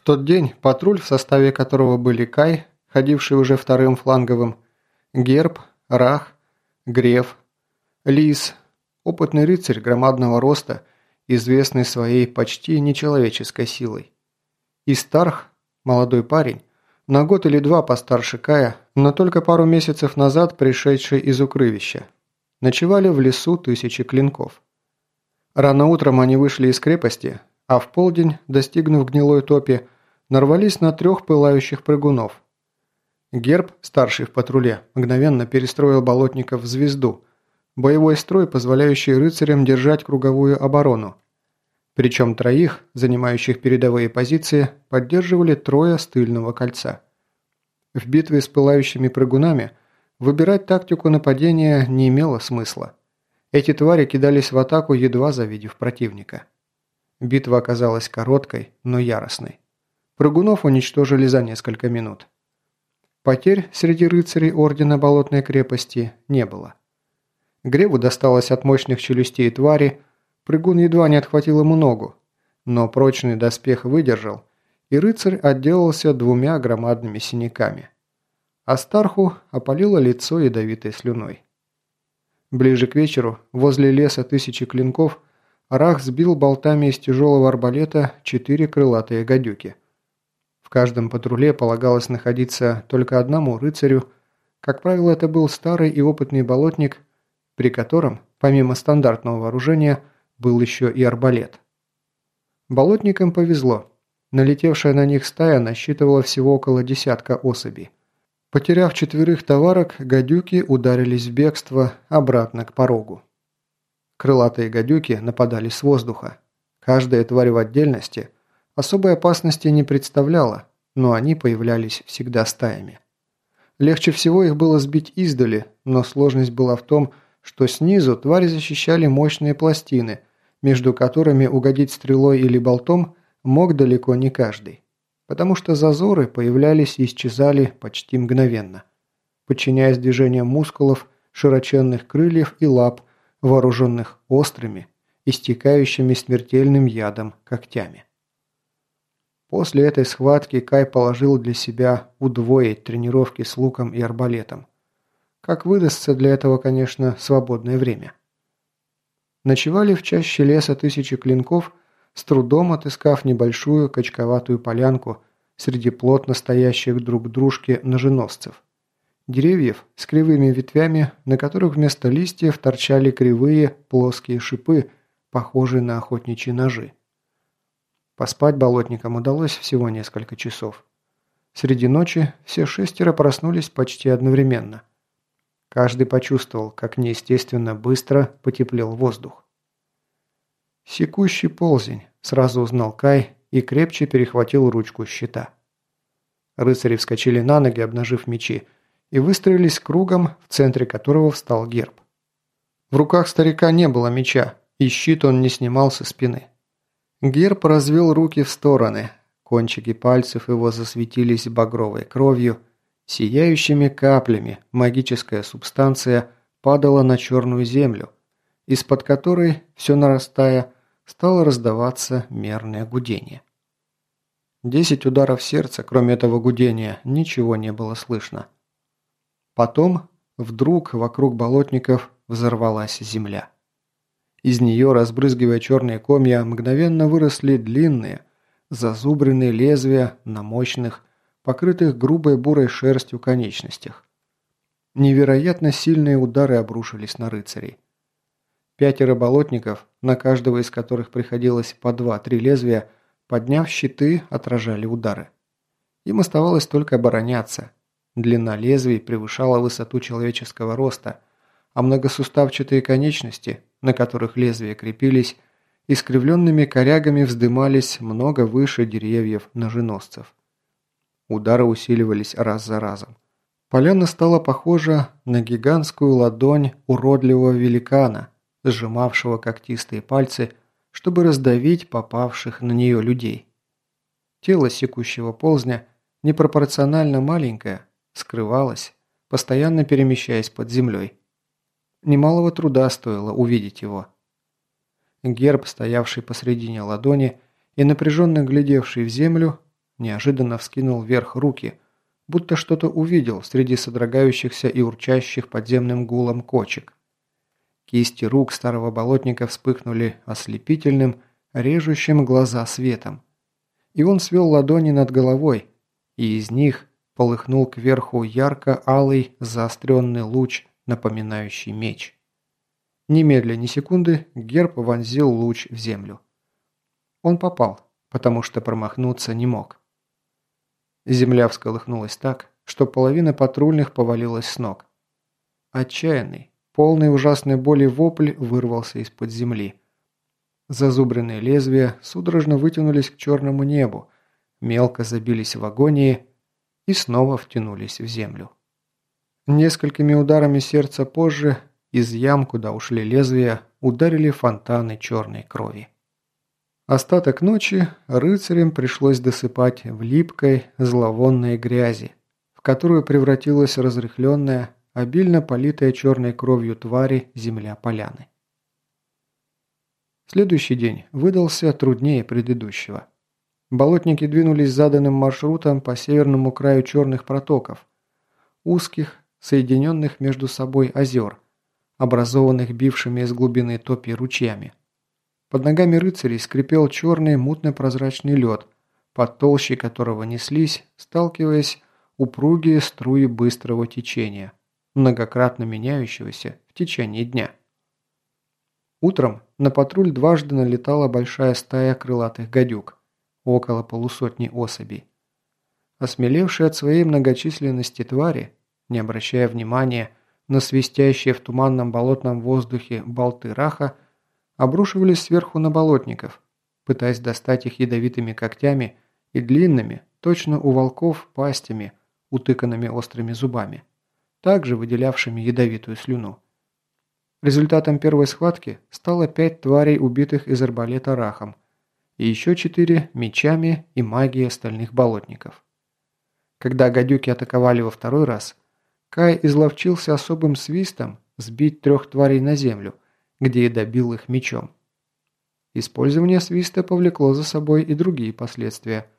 В тот день патруль, в составе которого были Кай, ходивший уже вторым фланговым, Герб, Рах, Греф, Лис, опытный рыцарь громадного роста, известный своей почти нечеловеческой силой. И Старх, молодой парень, на год или два постарше Кая, но только пару месяцев назад пришедший из укрывища. Ночевали в лесу тысячи клинков. Рано утром они вышли из крепости, а в полдень, достигнув гнилой топи, нарвались на трех пылающих прыгунов. Герб, старший в патруле, мгновенно перестроил болотников в звезду, боевой строй, позволяющий рыцарям держать круговую оборону. Причем троих, занимающих передовые позиции, поддерживали трое с тыльного кольца. В битве с пылающими прыгунами выбирать тактику нападения не имело смысла. Эти твари кидались в атаку, едва завидев противника. Битва оказалась короткой, но яростной. Прыгунов уничтожили за несколько минут. Потерь среди рыцарей Ордена Болотной крепости не было. Греву досталось от мощных челюстей твари, прыгун едва не отхватил ему ногу, но прочный доспех выдержал, и рыцарь отделался двумя громадными синяками. А Старху опалило лицо ядовитой слюной. Ближе к вечеру, возле леса тысячи клинков, Рах сбил болтами из тяжелого арбалета четыре крылатые гадюки. В каждом патруле полагалось находиться только одному рыцарю, как правило, это был старый и опытный болотник, при котором, помимо стандартного вооружения, был еще и арбалет. Болотникам повезло. Налетевшая на них стая насчитывала всего около десятка особей. Потеряв четверых товарок, гадюки ударились в бегство обратно к порогу. Крылатые гадюки нападали с воздуха. Каждая тварь в отдельности особой опасности не представляла, но они появлялись всегда стаями. Легче всего их было сбить издали, но сложность была в том, что снизу твари защищали мощные пластины, между которыми угодить стрелой или болтом мог далеко не каждый потому что зазоры появлялись и исчезали почти мгновенно, подчиняясь движениям мускулов, широченных крыльев и лап, вооруженных острыми, истекающими смертельным ядом когтями. После этой схватки Кай положил для себя удвоить тренировки с луком и арбалетом. Как выдастся для этого, конечно, свободное время. Ночевали в чаще леса тысячи клинков с трудом отыскав небольшую качковатую полянку среди плотно стоящих друг к дружке ноженосцев. Деревьев с кривыми ветвями, на которых вместо листьев торчали кривые плоские шипы, похожие на охотничьи ножи. Поспать болотникам удалось всего несколько часов. Среди ночи все шестеро проснулись почти одновременно. Каждый почувствовал, как неестественно быстро потеплел воздух. «Секущий ползень», – сразу узнал Кай и крепче перехватил ручку щита. Рыцари вскочили на ноги, обнажив мечи, и выстроились кругом, в центре которого встал герб. В руках старика не было меча, и щит он не снимал со спины. Герб развел руки в стороны, кончики пальцев его засветились багровой кровью, сияющими каплями магическая субстанция падала на черную землю, из-под которой, все нарастая, стало раздаваться мерное гудение. Десять ударов сердца, кроме этого гудения, ничего не было слышно. Потом, вдруг, вокруг болотников взорвалась земля. Из нее, разбрызгивая черные комья, мгновенно выросли длинные, зазубренные лезвия на мощных, покрытых грубой бурой шерстью конечностях. Невероятно сильные удары обрушились на рыцарей. Пятеро болотников, на каждого из которых приходилось по два-три лезвия, подняв щиты, отражали удары. Им оставалось только обороняться. Длина лезвий превышала высоту человеческого роста, а многосуставчатые конечности, на которых лезвия крепились, искривленными корягами вздымались много выше деревьев ноженосцев. Удары усиливались раз за разом. Поляна стала похожа на гигантскую ладонь уродливого великана, сжимавшего когтистые пальцы, чтобы раздавить попавших на нее людей. Тело секущего ползня, непропорционально маленькое, скрывалось, постоянно перемещаясь под землей. Немалого труда стоило увидеть его. Герб, стоявший посредине ладони и напряженно глядевший в землю, неожиданно вскинул вверх руки, будто что-то увидел среди содрогающихся и урчащих подземным гулом кочек. Кисти рук старого болотника вспыхнули ослепительным, режущим глаза светом. И он свел ладони над головой, и из них полыхнул кверху ярко-алый заостренный луч, напоминающий меч. Немедля ни секунды герб вонзил луч в землю. Он попал, потому что промахнуться не мог. Земля всколыхнулась так, что половина патрульных повалилась с ног. Отчаянный, полный ужасной боли вопль вырвался из-под земли. Зазубренные лезвия судорожно вытянулись к черному небу, мелко забились в агонии и снова втянулись в землю. Несколькими ударами сердца позже из ям, куда ушли лезвия, ударили фонтаны черной крови. Остаток ночи рыцарям пришлось досыпать в липкой, зловонной грязи, в которую превратилась разрыхленная, обильно политая черной кровью твари земля поляны. Следующий день выдался труднее предыдущего. Болотники двинулись заданным маршрутом по северному краю черных протоков, узких, соединенных между собой озер, образованных бившими из глубины топи ручьями. Под ногами рыцарей скрипел черный мутно-прозрачный лед, под толщей которого неслись, сталкиваясь, упругие струи быстрого течения, многократно меняющегося в течение дня. Утром на патруль дважды налетала большая стая крылатых гадюк, около полусотни особей. Осмелевшие от своей многочисленности твари, не обращая внимания на свистящие в туманном болотном воздухе болты раха, обрушивались сверху на болотников, пытаясь достать их ядовитыми когтями и длинными, точно у волков, пастями, утыканными острыми зубами, также выделявшими ядовитую слюну. Результатом первой схватки стало пять тварей, убитых из арбалета рахом, и еще четыре мечами и магией остальных болотников. Когда гадюки атаковали во второй раз, Кай изловчился особым свистом сбить трех тварей на землю, где и добил их мечом. Использование свиста повлекло за собой и другие последствия.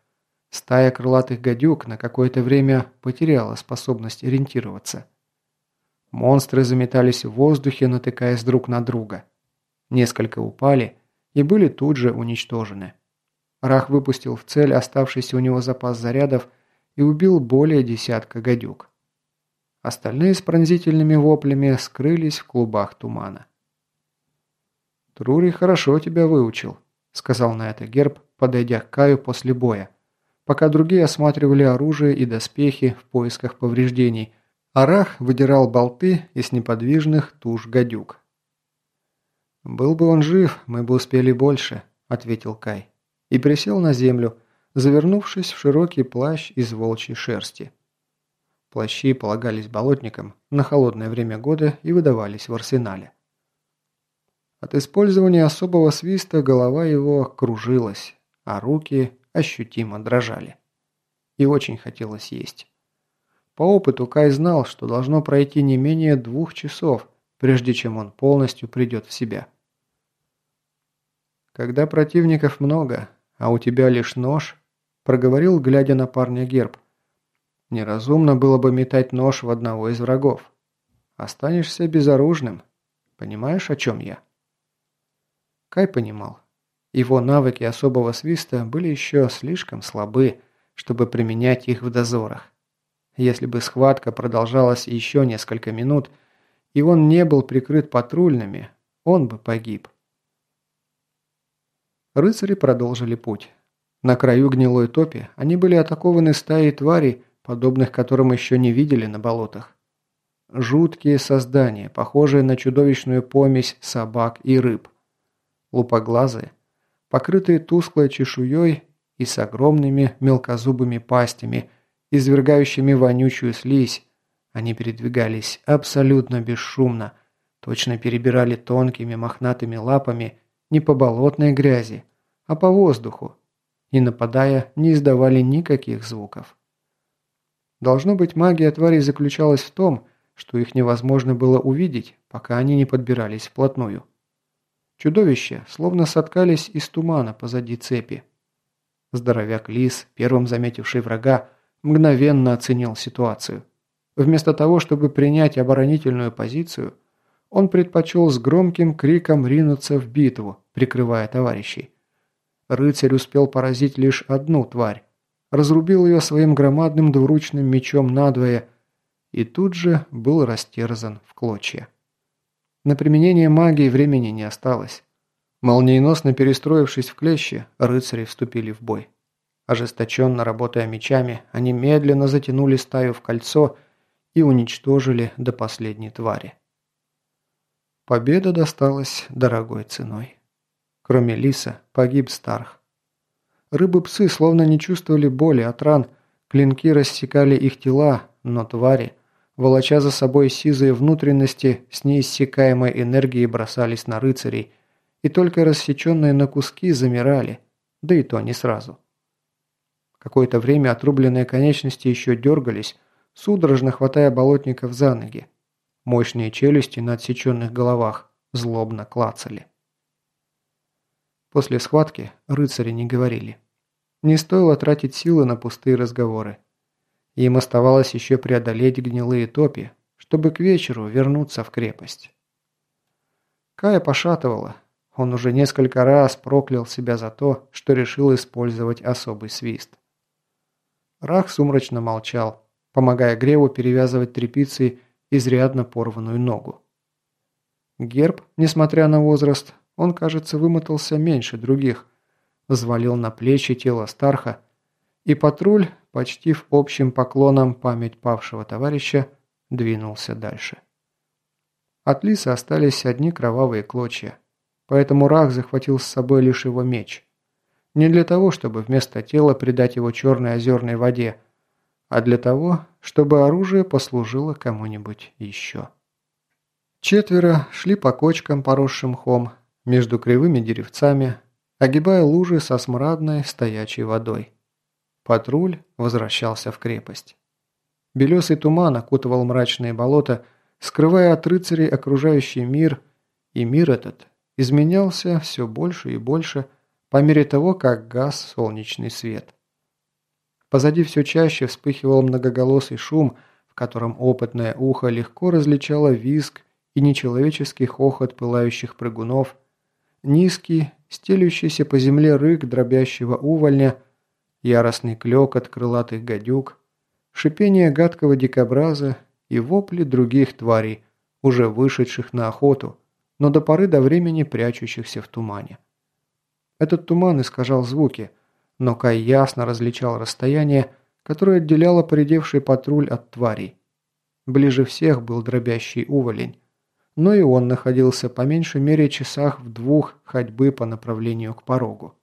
Стая крылатых гадюк на какое-то время потеряла способность ориентироваться. Монстры заметались в воздухе, натыкаясь друг на друга. Несколько упали и были тут же уничтожены. Рах выпустил в цель оставшийся у него запас зарядов и убил более десятка гадюк. Остальные с пронзительными воплями скрылись в клубах тумана. «Трури хорошо тебя выучил», – сказал на это Герб, подойдя к Каю после боя, пока другие осматривали оружие и доспехи в поисках повреждений, а Рах выдирал болты из неподвижных туш гадюк. «Был бы он жив, мы бы успели больше», – ответил Кай, и присел на землю, завернувшись в широкий плащ из волчьей шерсти. Плащи полагались болотникам на холодное время года и выдавались в арсенале. От использования особого свиста голова его кружилась, а руки ощутимо дрожали. И очень хотелось есть. По опыту Кай знал, что должно пройти не менее двух часов, прежде чем он полностью придет в себя. «Когда противников много, а у тебя лишь нож», – проговорил, глядя на парня герб. «Неразумно было бы метать нож в одного из врагов. Останешься безоружным. Понимаешь, о чем я?» Кай понимал. Его навыки особого свиста были еще слишком слабы, чтобы применять их в дозорах. Если бы схватка продолжалась еще несколько минут, и он не был прикрыт патрульными, он бы погиб. Рыцари продолжили путь. На краю гнилой топи они были атакованы стаей тварей, подобных которым еще не видели на болотах. Жуткие создания, похожие на чудовищную помесь собак и рыб лупоглазые, покрытые тусклой чешуей и с огромными мелкозубыми пастями, извергающими вонючую слизь, они передвигались абсолютно бесшумно, точно перебирали тонкими мохнатыми лапами не по болотной грязи, а по воздуху, и, нападая, не издавали никаких звуков. Должно быть, магия тварей заключалась в том, что их невозможно было увидеть, пока они не подбирались вплотную. Чудовища словно соткались из тумана позади цепи. Здоровяк Лис, первым заметивший врага, мгновенно оценил ситуацию. Вместо того, чтобы принять оборонительную позицию, он предпочел с громким криком ринуться в битву, прикрывая товарищей. Рыцарь успел поразить лишь одну тварь, разрубил ее своим громадным двуручным мечом надвое и тут же был растерзан в клочья. На применение магии времени не осталось. Молниеносно перестроившись в клещи, рыцари вступили в бой. Ожесточенно работая мечами, они медленно затянули стаю в кольцо и уничтожили до последней твари. Победа досталась дорогой ценой. Кроме лиса, погиб Старх. Рыбы-псы словно не чувствовали боли от ран, клинки рассекали их тела, но твари, волоча за собой сизые внутренности, с неиссякаемой энергией бросались на рыцарей, и только рассеченные на куски замирали, да и то не сразу. Какое-то время отрубленные конечности еще дергались, судорожно хватая болотников за ноги. Мощные челюсти на отсеченных головах злобно клацали. После схватки рыцари не говорили. Не стоило тратить силы на пустые разговоры. Им оставалось еще преодолеть гнилые топи, чтобы к вечеру вернуться в крепость. Кая пошатывала. Он уже несколько раз проклял себя за то, что решил использовать особый свист. Рах сумрачно молчал, помогая Греву перевязывать тряпицей изрядно порванную ногу. Герб, несмотря на возраст, он, кажется, вымотался меньше других, взвалил на плечи тело Старха, и патруль, почтив общим поклоном память павшего товарища, двинулся дальше. От лиса остались одни кровавые клочья, поэтому Рах захватил с собой лишь его меч. Не для того, чтобы вместо тела придать его черной озерной воде, а для того, чтобы оружие послужило кому-нибудь еще. Четверо шли по кочкам, поросшим мхом, между кривыми деревцами, огибая лужи со смрадной стоячей водой. Патруль возвращался в крепость. Белесый туман окутывал мрачные болота, скрывая от рыцарей окружающий мир, и мир этот изменялся все больше и больше по мере того, как гас солнечный свет. Позади все чаще вспыхивал многоголосый шум, в котором опытное ухо легко различало визг и нечеловеческий хохот пылающих прыгунов, Низкий, стелющийся по земле рык дробящего увольня, яростный клёк от крылатых гадюк, шипение гадкого дикобраза и вопли других тварей, уже вышедших на охоту, но до поры до времени прячущихся в тумане. Этот туман искажал звуки, но Кай ясно различал расстояние, которое отделяло поредевший патруль от тварей. Ближе всех был дробящий уволень, но и он находился по меньшей мере часах в двух ходьбы по направлению к порогу.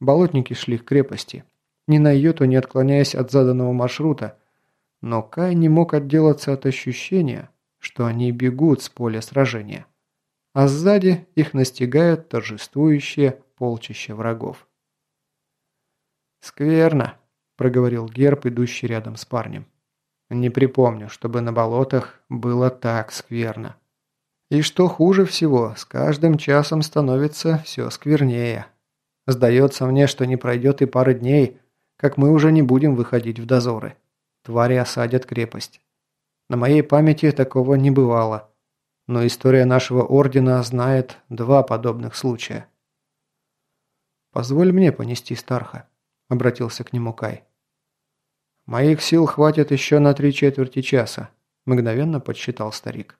Болотники шли к крепости, ни на йоту не отклоняясь от заданного маршрута, но Кай не мог отделаться от ощущения, что они бегут с поля сражения, а сзади их настигают торжествующие полчища врагов. «Скверно», – проговорил Герб, идущий рядом с парнем. Не припомню, чтобы на болотах было так скверно. И что хуже всего, с каждым часом становится все сквернее. Сдается мне, что не пройдет и пары дней, как мы уже не будем выходить в дозоры. Твари осадят крепость. На моей памяти такого не бывало. Но история нашего ордена знает два подобных случая. «Позволь мне понести Старха», — обратился к нему Кай. «Моих сил хватит еще на три четверти часа», – мгновенно подсчитал старик.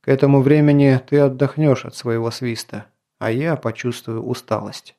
«К этому времени ты отдохнешь от своего свиста, а я почувствую усталость».